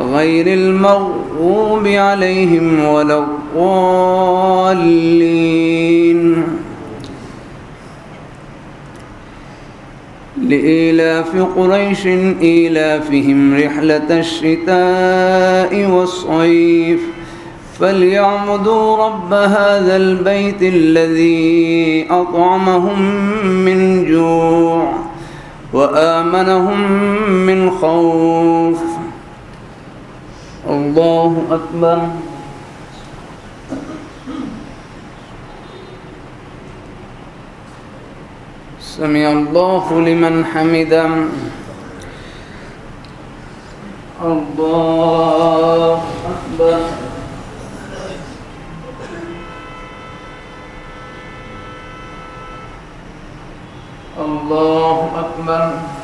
غير المغضوب عليهم ولا الضالين. لإيلاف قريش إيلافهم رحلة الشتاء والصيف فليعبدوا رب هذا البيت الذي أطعمهم من جوع وآمنهم من خوف. الله أكبر. سمع الله لمن حمده. الله أكبر. الله أكبر.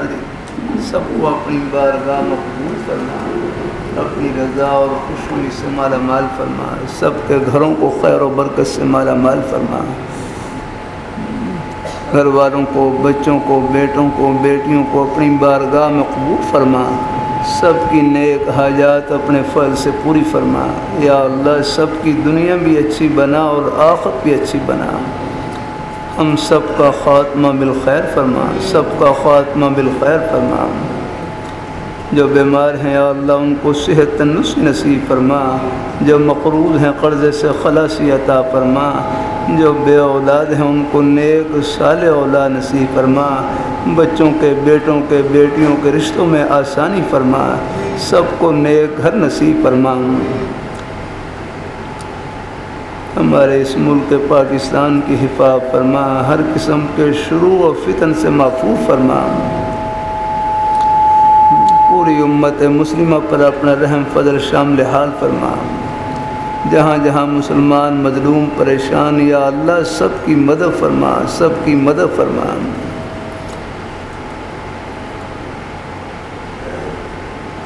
دن حاضری سب کو اپنی بارگاہ مقبول فرما۔ اپنی رضا اور خوشبوئی سے مالا مال فرما۔ سب کے گھروں کو خیر و برکت سے مالا مال فرما۔ گھر والوں کو، بچوں کو، بیٹوں کو، بیٹیوں کو اپنی بارگاہ میں قبول فرما۔ سب کی نیک حاجات اپنے فل سے پوری فرما۔ یا اللہ، سب کی دنیا بھی اچھی بنا اور آخت بھی اچھی بنا۔ ہم سب کا خاتمہ بالخیر فرما سب کا خاتمہ بالخیر فرما جو بیمار ہیں یا اللہ، ان کو صحت تنسی نصیب فرما۔ جو مقروض ہیں قرضے سے خلاصی عطا فرما۔ جو بے اولاد ہیں، ان کو نیک سال اولاد نصیب فرما۔ بچوں کے، بیٹوں کے، بیٹیوں کے رشتوں میں آسانی فرما۔ سب کو نیک گھر نصیب فرما۔ ہمارے اس ملک پاکستان کی حفاظ فرما، ہر قسم کے شروع و فتن سے محفوظ فرما۔ پوری امت مسلمہ پر اپنا رحم، فضل شامل حال فرما۔ جہاں جہاں مسلمان مظلوم، پریشان، یا اللہ سب کی مدد فرما، سب کی مدد فرما۔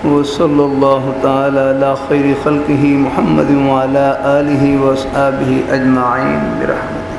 وہ صلی اللہ تعالی علی خیر خلقہ محمد وعلی آلہ وصحابہ اجمعین برحمتہ